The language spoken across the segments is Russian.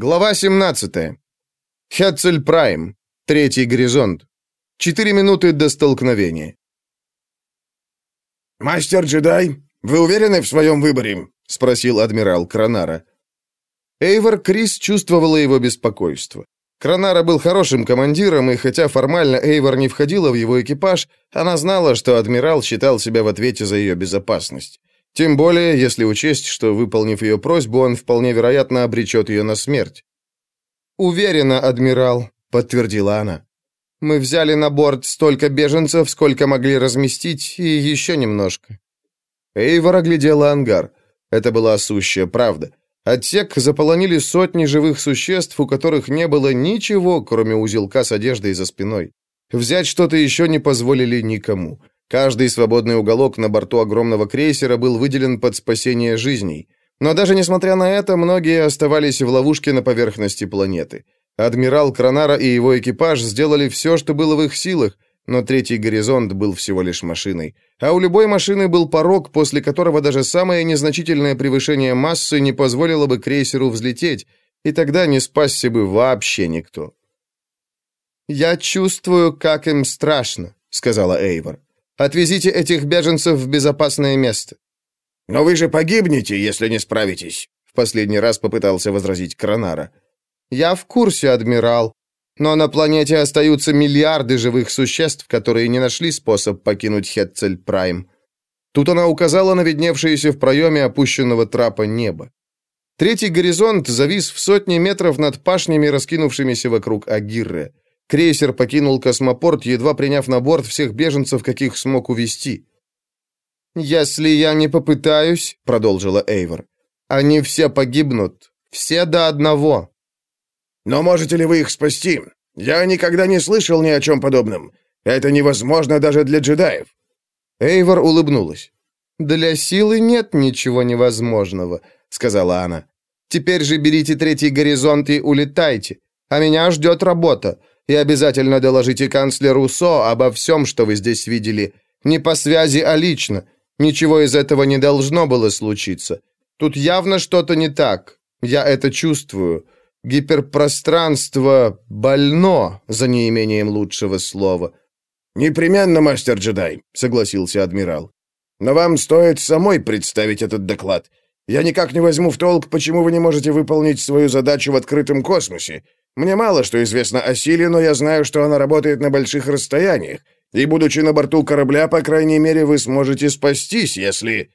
Глава 17. Хетцель Прайм. Третий горизонт. Четыре минуты до столкновения. «Мастер-джедай, вы уверены в своем выборе?» — спросил адмирал Кранара. Эйвор Крис чувствовала его беспокойство. Кранара был хорошим командиром, и хотя формально Эйвор не входила в его экипаж, она знала, что адмирал считал себя в ответе за ее безопасность. Тем более, если учесть, что, выполнив ее просьбу, он вполне вероятно обречет ее на смерть. «Уверена, адмирал», — подтвердила она. «Мы взяли на борт столько беженцев, сколько могли разместить, и еще немножко». Эйвор оглядела ангар. Это была сущая правда. Отсек заполонили сотни живых существ, у которых не было ничего, кроме узелка с одеждой за спиной. Взять что-то еще не позволили никому. Каждый свободный уголок на борту огромного крейсера был выделен под спасение жизней. Но даже несмотря на это, многие оставались в ловушке на поверхности планеты. Адмирал Кранара и его экипаж сделали все, что было в их силах, но третий горизонт был всего лишь машиной. А у любой машины был порог, после которого даже самое незначительное превышение массы не позволило бы крейсеру взлететь, и тогда не спасся бы вообще никто. «Я чувствую, как им страшно», — сказала Эйвор. Отвезите этих беженцев в безопасное место». «Но вы же погибнете, если не справитесь», — в последний раз попытался возразить Кронара. «Я в курсе, адмирал. Но на планете остаются миллиарды живых существ, которые не нашли способ покинуть Хетцель Прайм». Тут она указала на видневшееся в проеме опущенного трапа небо. Третий горизонт завис в сотни метров над пашнями, раскинувшимися вокруг Агирре. Крейсер покинул космопорт, едва приняв на борт всех беженцев, каких смог увезти. «Если я не попытаюсь», — продолжила Эйвор, — «они все погибнут. Все до одного». «Но можете ли вы их спасти? Я никогда не слышал ни о чем подобном. Это невозможно даже для джедаев». Эйвор улыбнулась. «Для силы нет ничего невозможного», — сказала она. «Теперь же берите третий горизонт и улетайте. А меня ждет работа. И обязательно доложите канцлеру Со обо всем, что вы здесь видели. Не по связи, а лично. Ничего из этого не должно было случиться. Тут явно что-то не так. Я это чувствую. Гиперпространство больно, за неимением лучшего слова. «Непременно, мастер-джедай», — согласился адмирал. «Но вам стоит самой представить этот доклад. Я никак не возьму в толк, почему вы не можете выполнить свою задачу в открытом космосе. Мне мало что известно о силе, но я знаю, что она работает на больших расстояниях. И, будучи на борту корабля, по крайней мере, вы сможете спастись, если...»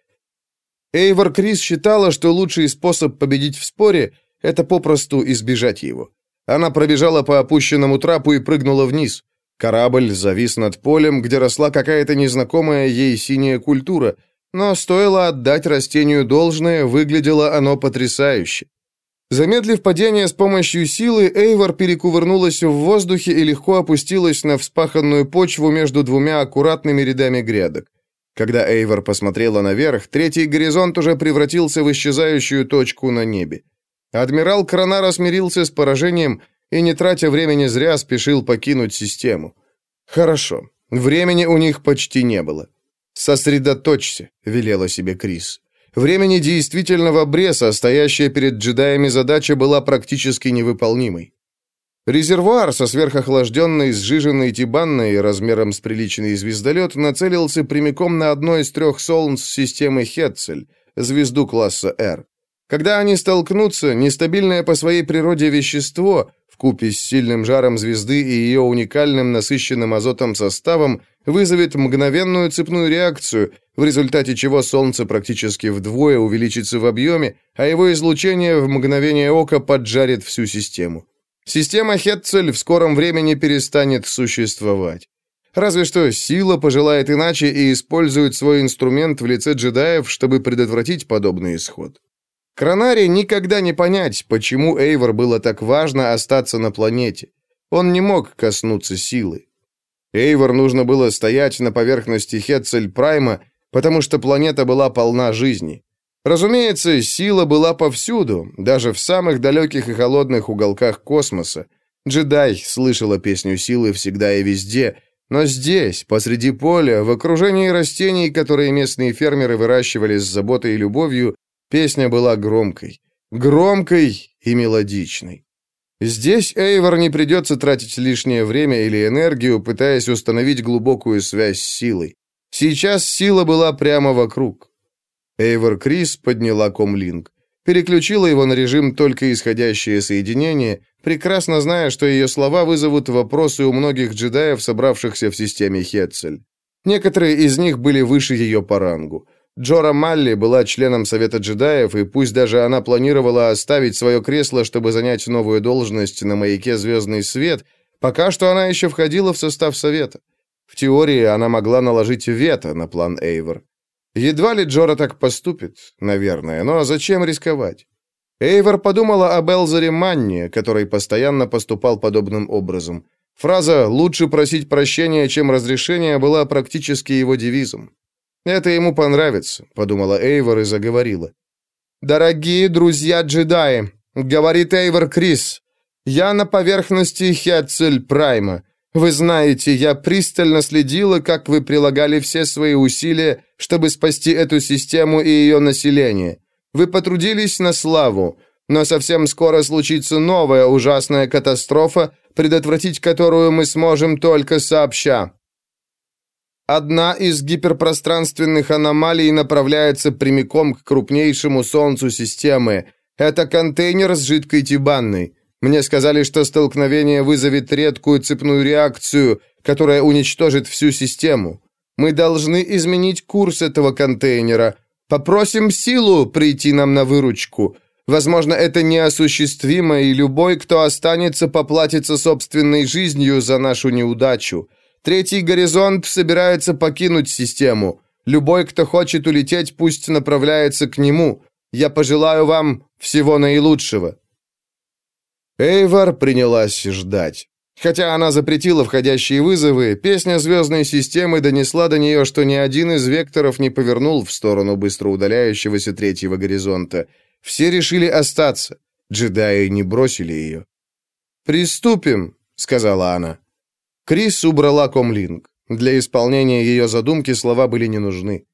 Эйвор Крис считала, что лучший способ победить в споре — это попросту избежать его. Она пробежала по опущенному трапу и прыгнула вниз. Корабль завис над полем, где росла какая-то незнакомая ей синяя культура, но стоило отдать растению должное, выглядело оно потрясающе. Замедлив падение с помощью силы, Эйвор перекувырнулась в воздухе и легко опустилась на вспаханную почву между двумя аккуратными рядами грядок. Когда Эйвор посмотрела наверх, третий горизонт уже превратился в исчезающую точку на небе. Адмирал Кранара смирился с поражением и, не тратя времени зря, спешил покинуть систему. Хорошо, времени у них почти не было. «Сосредоточься», — велела себе Крис. Времени действительно в обрез, а стоящая перед джедаями задача была практически невыполнимой. Резервуар со сверхохлажденной, сжиженной тибанной размером с приличный звездолет нацелился прямиком на одно из трех солнц системы Хетцель, звезду класса R. Когда они столкнутся, нестабильное по своей природе вещество, вкупе с сильным жаром звезды и ее уникальным насыщенным азотом составом, вызовет мгновенную цепную реакцию, в результате чего Солнце практически вдвое увеличится в объеме, а его излучение в мгновение ока поджарит всю систему. Система Хетцель в скором времени перестанет существовать. Разве что сила пожелает иначе и использует свой инструмент в лице джедаев, чтобы предотвратить подобный исход. Кранаре никогда не понять, почему Эйвор было так важно остаться на планете. Он не мог коснуться силы. Эйвор нужно было стоять на поверхности Хетцель Прайма, потому что планета была полна жизни. Разумеется, сила была повсюду, даже в самых далеких и холодных уголках космоса. Джедай слышала песню силы всегда и везде, но здесь, посреди поля, в окружении растений, которые местные фермеры выращивали с заботой и любовью, песня была громкой. Громкой и мелодичной. Здесь Эйвор не придется тратить лишнее время или энергию, пытаясь установить глубокую связь с силой. Сейчас сила была прямо вокруг. Эйвор Крис подняла комлинк. Переключила его на режим «только исходящее соединение», прекрасно зная, что ее слова вызовут вопросы у многих джедаев, собравшихся в системе Хетцель. Некоторые из них были выше ее по рангу. Джора Малли была членом Совета джедаев, и пусть даже она планировала оставить свое кресло, чтобы занять новую должность на маяке «Звездный свет», пока что она еще входила в состав Совета. В теории она могла наложить вето на план Эйвор. Едва ли Джора так поступит, наверное, но зачем рисковать? Эйвор подумала об Элзере Манне, который постоянно поступал подобным образом. Фраза «лучше просить прощения, чем разрешения» была практически его девизом. «Это ему понравится», — подумала Эйвор и заговорила. «Дорогие друзья-джедаи», — говорит Эйвор Крис, — «я на поверхности Хетцель Прайма. Вы знаете, я пристально следила, как вы прилагали все свои усилия, чтобы спасти эту систему и ее население. Вы потрудились на славу, но совсем скоро случится новая ужасная катастрофа, предотвратить которую мы сможем только сообща. Одна из гиперпространственных аномалий направляется прямиком к крупнейшему солнцу системы. Это контейнер с жидкой тибанной. Мне сказали, что столкновение вызовет редкую цепную реакцию, которая уничтожит всю систему. Мы должны изменить курс этого контейнера. Попросим силу прийти нам на выручку. Возможно, это неосуществимо, и любой, кто останется, поплатится собственной жизнью за нашу неудачу. Третий горизонт собирается покинуть систему. Любой, кто хочет улететь, пусть направляется к нему. Я пожелаю вам всего наилучшего. Эйвар принялась ждать. Хотя она запретила входящие вызовы, песня звездной системы донесла до нее, что ни один из векторов не повернул в сторону быстро удаляющегося третьего горизонта. Все решили остаться. Джедаи не бросили ее. «Приступим», — сказала она. Крис убрала комлинг. Для исполнения ее задумки слова были не нужны.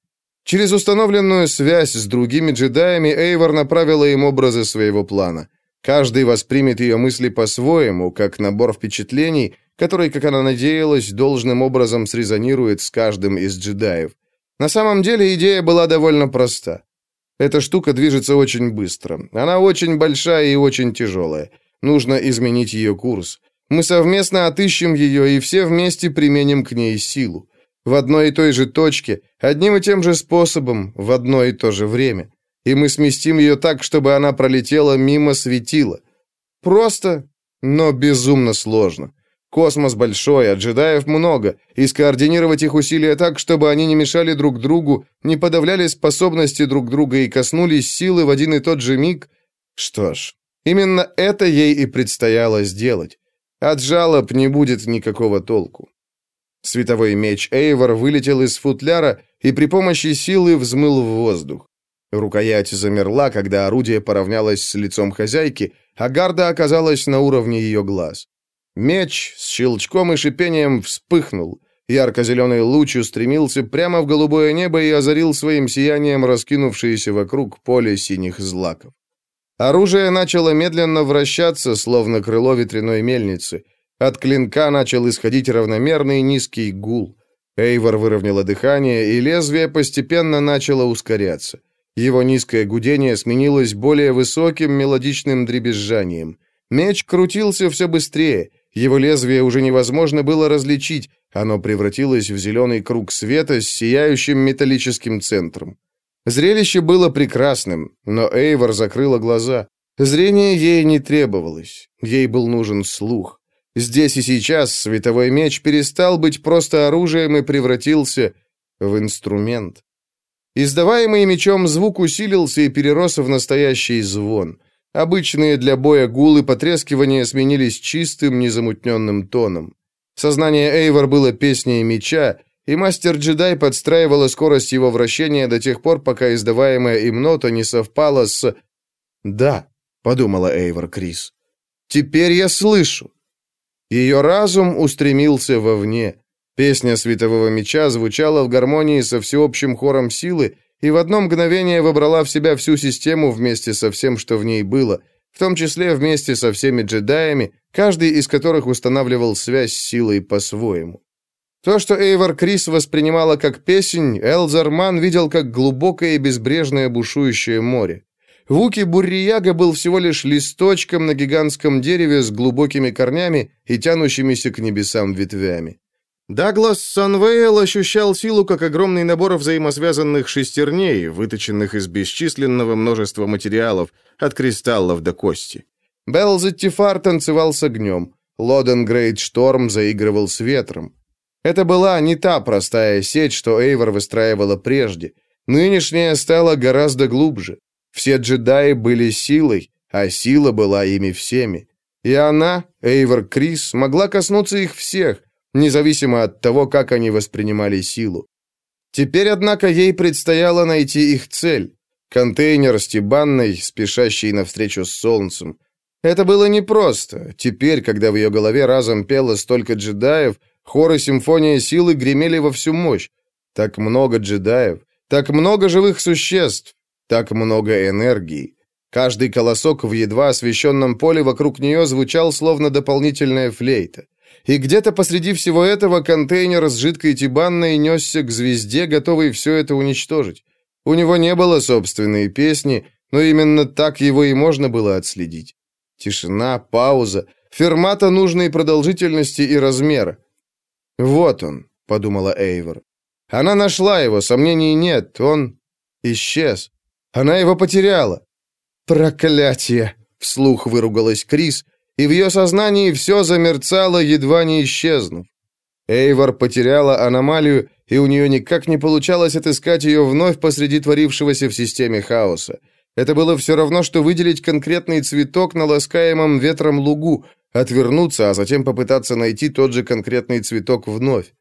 Через установленную связь с другими джедаями Эйвор направила им образы своего плана. Каждый воспримет ее мысли по-своему, как набор впечатлений, который, как она надеялась, должным образом срезонирует с каждым из джедаев. На самом деле идея была довольно проста. Эта штука движется очень быстро. Она очень большая и очень тяжелая. Нужно изменить ее курс. Мы совместно отыщем ее и все вместе применим к ней силу. В одной и той же точке, одним и тем же способом, в одно и то же время и мы сместим ее так, чтобы она пролетела мимо светила. Просто, но безумно сложно. Космос большой, а джедаев много, и скоординировать их усилия так, чтобы они не мешали друг другу, не подавляли способности друг друга и коснулись силы в один и тот же миг. Что ж, именно это ей и предстояло сделать. От жалоб не будет никакого толку. Световой меч Эйвор вылетел из футляра и при помощи силы взмыл в воздух. Рукоять замерла, когда орудие поравнялось с лицом хозяйки, а гарда оказалась на уровне ее глаз. Меч с щелчком и шипением вспыхнул. Ярко-зеленый луч устремился прямо в голубое небо и озарил своим сиянием раскинувшееся вокруг поле синих злаков. Оружие начало медленно вращаться, словно крыло ветряной мельницы. От клинка начал исходить равномерный низкий гул. Эйвор выровняла дыхание, и лезвие постепенно начало ускоряться. Его низкое гудение сменилось более высоким мелодичным дребезжанием. Меч крутился все быстрее. Его лезвие уже невозможно было различить. Оно превратилось в зеленый круг света с сияющим металлическим центром. Зрелище было прекрасным, но Эйвор закрыла глаза. Зрение ей не требовалось. Ей был нужен слух. Здесь и сейчас световой меч перестал быть просто оружием и превратился в инструмент. Издаваемый мечом звук усилился и перерос в настоящий звон. Обычные для боя гулы потрескивания сменились чистым, незамутненным тоном. Сознание Эйвор было песней меча, и мастер-джедай подстраивала скорость его вращения до тех пор, пока издаваемая им нота не совпала с... «Да», — подумала Эйвор Крис, — «теперь я слышу». Ее разум устремился вовне. Песня светового меча звучала в гармонии со всеобщим хором силы и в одно мгновение вобрала в себя всю систему вместе со всем, что в ней было, в том числе вместе со всеми джедаями, каждый из которых устанавливал связь с силой по-своему. То, что Эйвор Крис воспринимала как песнь, Элзарман видел как глубокое и безбрежное бушующее море. Вуки Буррияга был всего лишь листочком на гигантском дереве с глубокими корнями и тянущимися к небесам ветвями. Даглас Санвейл ощущал силу как огромный набор взаимосвязанных шестерней, выточенных из бесчисленного множества материалов, от кристаллов до кости. Белзеттифар танцевал с огнем, Лоден Грейт Шторм заигрывал с ветром. Это была не та простая сеть, что Эйвор выстраивала прежде. Нынешняя стала гораздо глубже. Все джедаи были силой, а сила была ими всеми. И она, Эйвор Крис, могла коснуться их всех, независимо от того, как они воспринимали силу. Теперь, однако, ей предстояло найти их цель. Контейнер с Тибанной, спешащий навстречу с солнцем. Это было непросто. Теперь, когда в ее голове разом пело столько джедаев, хор и симфония силы гремели во всю мощь. Так много джедаев, так много живых существ, так много энергии. Каждый колосок в едва освещенном поле вокруг нее звучал словно дополнительная флейта. И где-то посреди всего этого контейнер с жидкой тибанной несся к звезде, готовый все это уничтожить. У него не было собственной песни, но именно так его и можно было отследить. Тишина, пауза, фермата нужной продолжительности и размера. «Вот он», — подумала Эйвор. Она нашла его, сомнений нет, он исчез. Она его потеряла. Проклятие! Вслух выругалась Крис, и в ее сознании все замерцало, едва не исчезнув. Эйвор потеряла аномалию, и у нее никак не получалось отыскать ее вновь посреди творившегося в системе хаоса. Это было все равно, что выделить конкретный цветок на ласкаемом ветром лугу, отвернуться, а затем попытаться найти тот же конкретный цветок вновь.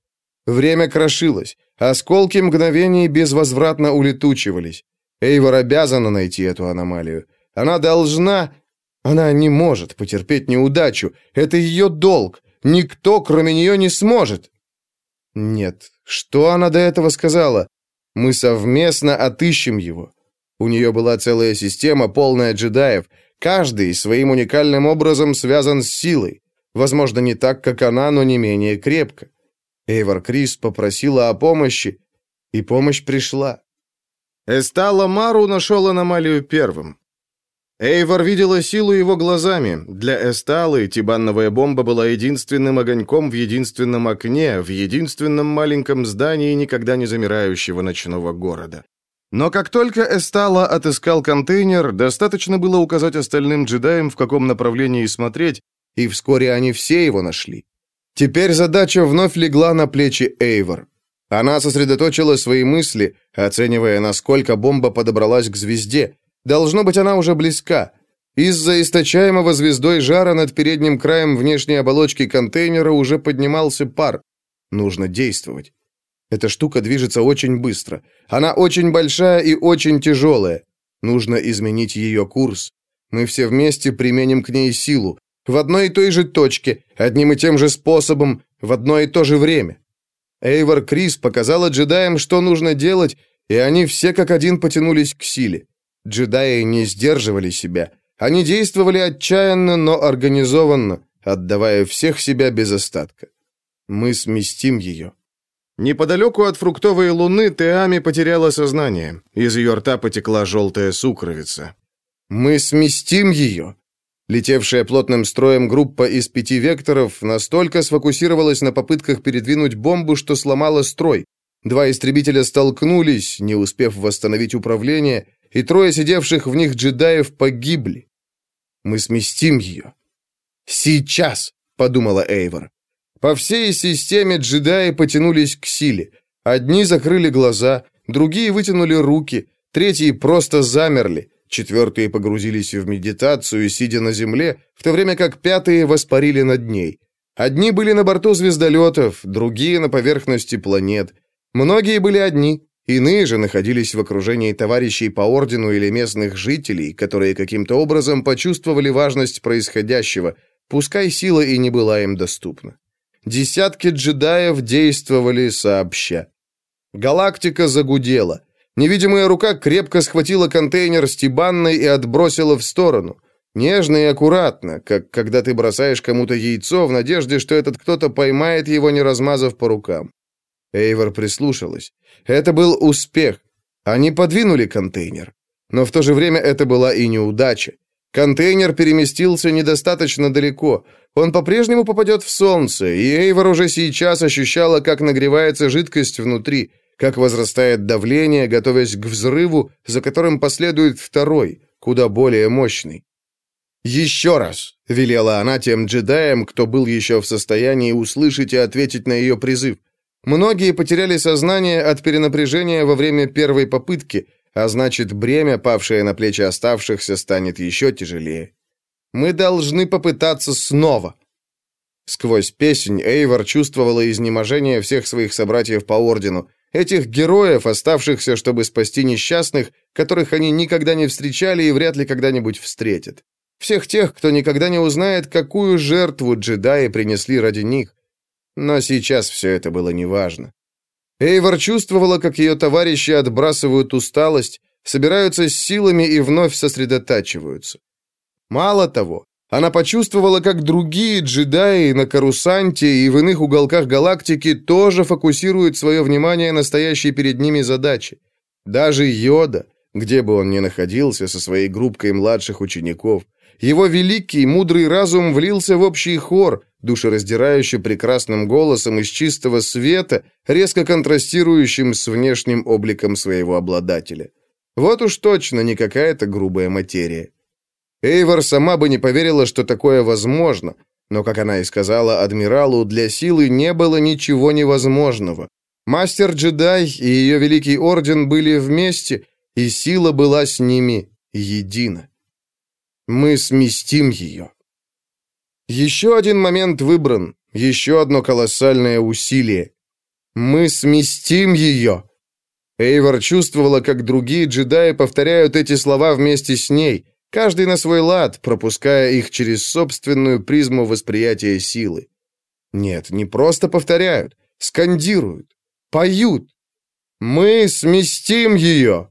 Время крошилось, осколки мгновений безвозвратно улетучивались. Эйвор обязана найти эту аномалию. Она должна... Она не может потерпеть неудачу. Это ее долг. Никто, кроме нее, не сможет. Нет. Что она до этого сказала? Мы совместно отыщем его. У нее была целая система, полная джедаев. Каждый своим уникальным образом связан с силой. Возможно, не так, как она, но не менее крепко. Эйвор Крис попросила о помощи, и помощь пришла. Эстала Мару нашел аномалию первым. Эйвор видела силу его глазами. Для Эсталы тибанновая бомба была единственным огоньком в единственном окне, в единственном маленьком здании никогда не замирающего ночного города. Но как только Эстала отыскал контейнер, достаточно было указать остальным джедаям, в каком направлении смотреть, и вскоре они все его нашли. Теперь задача вновь легла на плечи Эйвор. Она сосредоточила свои мысли, оценивая, насколько бомба подобралась к звезде. Должно быть, она уже близка. Из-за источаемого звездой жара над передним краем внешней оболочки контейнера уже поднимался пар. Нужно действовать. Эта штука движется очень быстро. Она очень большая и очень тяжелая. Нужно изменить ее курс. Мы все вместе применим к ней силу. В одной и той же точке, одним и тем же способом, в одно и то же время. Эйвор Крис показала джедаям, что нужно делать, и они все как один потянулись к силе. Джедаи не сдерживали себя. Они действовали отчаянно, но организованно, отдавая всех себя без остатка. Мы сместим ее. Неподалеку от фруктовой луны Теами потеряла сознание. Из ее рта потекла желтая сукровица. «Мы сместим ее!» Летевшая плотным строем группа из пяти векторов настолько сфокусировалась на попытках передвинуть бомбу, что сломала строй. Два истребителя столкнулись, не успев восстановить управление, и трое сидевших в них джедаев погибли. Мы сместим ее. «Сейчас!» — подумала Эйвор. По всей системе джедаи потянулись к силе. Одни закрыли глаза, другие вытянули руки, третьи просто замерли. Четвертые погрузились в медитацию, сидя на земле, в то время как пятые воспарили над ней. Одни были на борту звездолетов, другие на поверхности планет. Многие были одни, иные же находились в окружении товарищей по ордену или местных жителей, которые каким-то образом почувствовали важность происходящего, пускай сила и не была им доступна. Десятки джедаев действовали сообща. Галактика загудела. Невидимая рука крепко схватила контейнер с тибанной и отбросила в сторону. Нежно и аккуратно, как когда ты бросаешь кому-то яйцо в надежде, что этот кто-то поймает его, не размазав по рукам. Эйвор прислушалась. Это был успех. Они подвинули контейнер. Но в то же время это была и неудача. Контейнер переместился недостаточно далеко. Он по-прежнему попадет в солнце, и Эйвор уже сейчас ощущала, как нагревается жидкость внутри, как возрастает давление, готовясь к взрыву, за которым последует второй, куда более мощный. «Еще раз!» — велела она тем джедаям, кто был еще в состоянии услышать и ответить на ее призыв. Многие потеряли сознание от перенапряжения во время первой попытки, а значит, бремя, павшее на плечи оставшихся, станет еще тяжелее. Мы должны попытаться снова. Сквозь песнь Эйвор чувствовала изнеможение всех своих собратьев по ордену, этих героев, оставшихся, чтобы спасти несчастных, которых они никогда не встречали и вряд ли когда-нибудь встретят. Всех тех, кто никогда не узнает, какую жертву джедаи принесли ради них. Но сейчас все это было неважно. Эйвор чувствовала, как ее товарищи отбрасывают усталость, собираются с силами и вновь сосредотачиваются. Мало того, она почувствовала, как другие джедаи на Карусанте и в иных уголках галактики тоже фокусируют свое внимание на стоящей перед ними задаче. Даже Йода, где бы он ни находился со своей группкой младших учеников, его великий, мудрый разум влился в общий хор, душераздирающе прекрасным голосом из чистого света, резко контрастирующим с внешним обликом своего обладателя. Вот уж точно не какая-то грубая материя. Эйвор сама бы не поверила, что такое возможно, но, как она и сказала адмиралу, для силы не было ничего невозможного. Мастер-джедай и ее великий орден были вместе, и сила была с ними едина. Мы сместим ее. Еще один момент выбран, еще одно колоссальное усилие. Мы сместим ее. Эйвор чувствовала, как другие джедаи повторяют эти слова вместе с ней, каждый на свой лад, пропуская их через собственную призму восприятия силы. Нет, не просто повторяют, скандируют, поют. Мы сместим ее.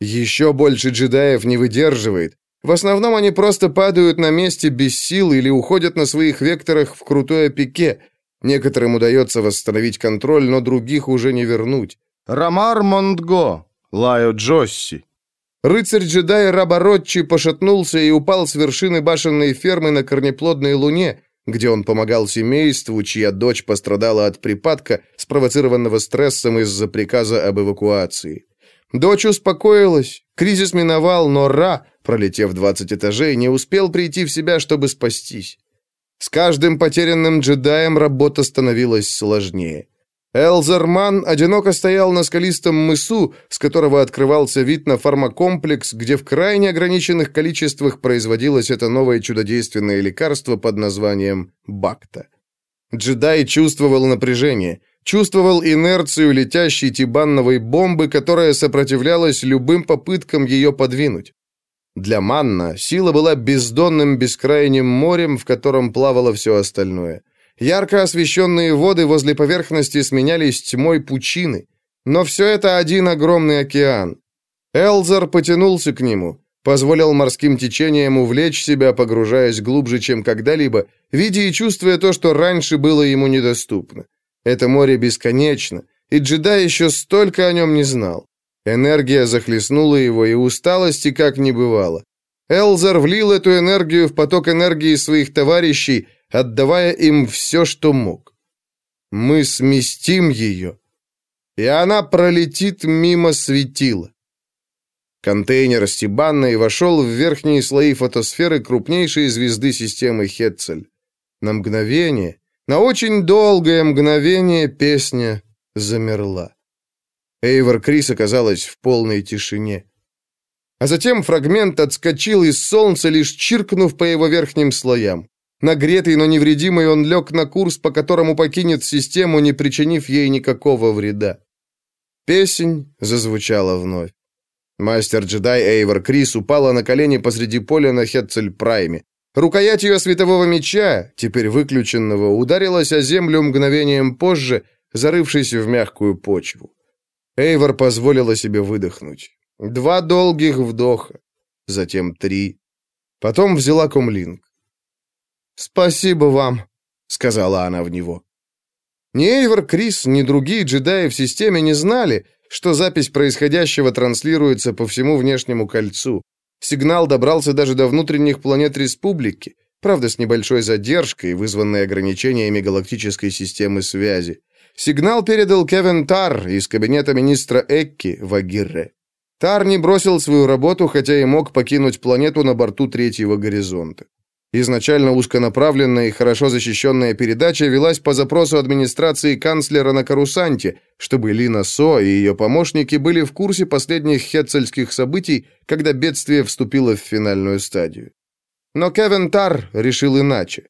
Еще больше джедаев не выдерживает, в основном они просто падают на месте без сил или уходят на своих векторах в крутое пике. Некоторым удается восстановить контроль, но других уже не вернуть. Рамар Мондго, Лайо Джосси. Рыцарь-джедай Раборотчи пошатнулся и упал с вершины башенной фермы на корнеплодной луне, где он помогал семейству, чья дочь пострадала от припадка, спровоцированного стрессом из-за приказа об эвакуации. Дочь успокоилась, кризис миновал, но Ра, пролетев 20 этажей, не успел прийти в себя, чтобы спастись. С каждым потерянным джедаем работа становилась сложнее. Элзерман одиноко стоял на скалистом мысу, с которого открывался вид на фармакомплекс, где в крайне ограниченных количествах производилось это новое чудодейственное лекарство под названием Бакта. Джедай чувствовал напряжение – Чувствовал инерцию летящей тибанновой бомбы, которая сопротивлялась любым попыткам ее подвинуть. Для Манна сила была бездонным бескрайним морем, в котором плавало все остальное. Ярко освещенные воды возле поверхности сменялись тьмой пучины. Но все это один огромный океан. Элзар потянулся к нему, позволил морским течениям увлечь себя, погружаясь глубже, чем когда-либо, видя и чувствуя то, что раньше было ему недоступно. Это море бесконечно, и джедай еще столько о нем не знал. Энергия захлестнула его, и усталости как не бывало. Элзар влил эту энергию в поток энергии своих товарищей, отдавая им все, что мог. Мы сместим ее, и она пролетит мимо светила. Контейнер с вошел в верхние слои фотосферы крупнейшей звезды системы Хетцель. На мгновение на очень долгое мгновение песня замерла. Эйвор Крис оказалась в полной тишине. А затем фрагмент отскочил из солнца, лишь чиркнув по его верхним слоям. Нагретый, но невредимый, он лег на курс, по которому покинет систему, не причинив ей никакого вреда. Песень зазвучала вновь. Мастер-джедай Эйвор Крис упала на колени посреди поля на Хетцель-Прайме. Рукоять ее светового меча, теперь выключенного, ударилась о землю мгновением позже, зарывшись в мягкую почву. Эйвор позволила себе выдохнуть. Два долгих вдоха, затем три, Потом взяла комлинг. «Спасибо вам», — сказала она в него. Ни Эйвор Крис, ни другие джедаи в системе не знали, что запись происходящего транслируется по всему внешнему кольцу. Сигнал добрался даже до внутренних планет Республики, правда, с небольшой задержкой, вызванной ограничениями галактической системы связи. Сигнал передал Кевин Тар из кабинета министра Экки в Агирре. Тар не бросил свою работу, хотя и мог покинуть планету на борту третьего горизонта. Изначально узконаправленная и хорошо защищенная передача велась по запросу администрации канцлера на Карусанте, чтобы Лина Со и ее помощники были в курсе последних хетцельских событий, когда бедствие вступило в финальную стадию. Но Кевин Тар решил иначе.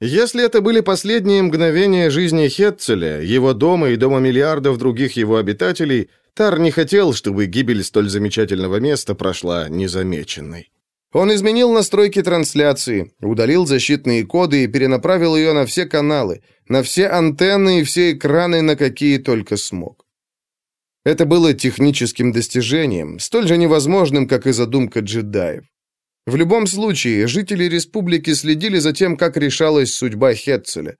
Если это были последние мгновения жизни Хетцеля, его дома и дома миллиардов других его обитателей, Тар не хотел, чтобы гибель столь замечательного места прошла незамеченной. Он изменил настройки трансляции, удалил защитные коды и перенаправил ее на все каналы, на все антенны и все экраны, на какие только смог. Это было техническим достижением, столь же невозможным, как и задумка джедаев. В любом случае, жители республики следили за тем, как решалась судьба Хетцеля.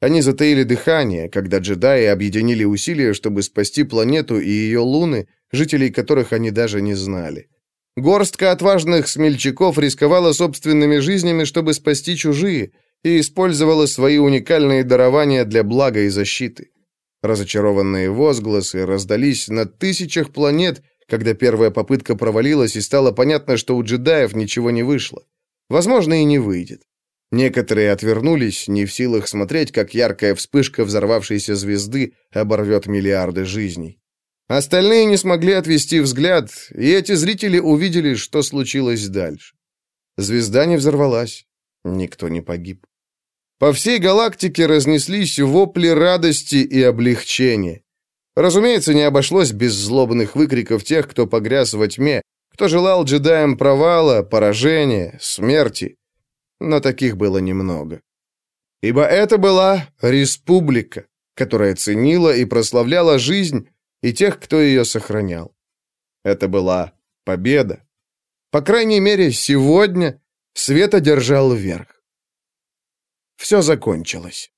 Они затаили дыхание, когда джедаи объединили усилия, чтобы спасти планету и ее луны, жителей которых они даже не знали. Горстка отважных смельчаков рисковала собственными жизнями, чтобы спасти чужие, и использовала свои уникальные дарования для блага и защиты. Разочарованные возгласы раздались на тысячах планет, когда первая попытка провалилась и стало понятно, что у джедаев ничего не вышло. Возможно, и не выйдет. Некоторые отвернулись, не в силах смотреть, как яркая вспышка взорвавшейся звезды оборвет миллиарды жизней. Остальные не смогли отвести взгляд, и эти зрители увидели, что случилось дальше. Звезда не взорвалась, никто не погиб. По всей галактике разнеслись вопли радости и облегчения. Разумеется, не обошлось без злобных выкриков тех, кто погряз во тьме, кто желал джедаям провала, поражения, смерти. Но таких было немного. Ибо это была республика, которая ценила и прославляла жизнь, и тех, кто ее сохранял. Это была победа. По крайней мере, сегодня свет одержал верх. Все закончилось.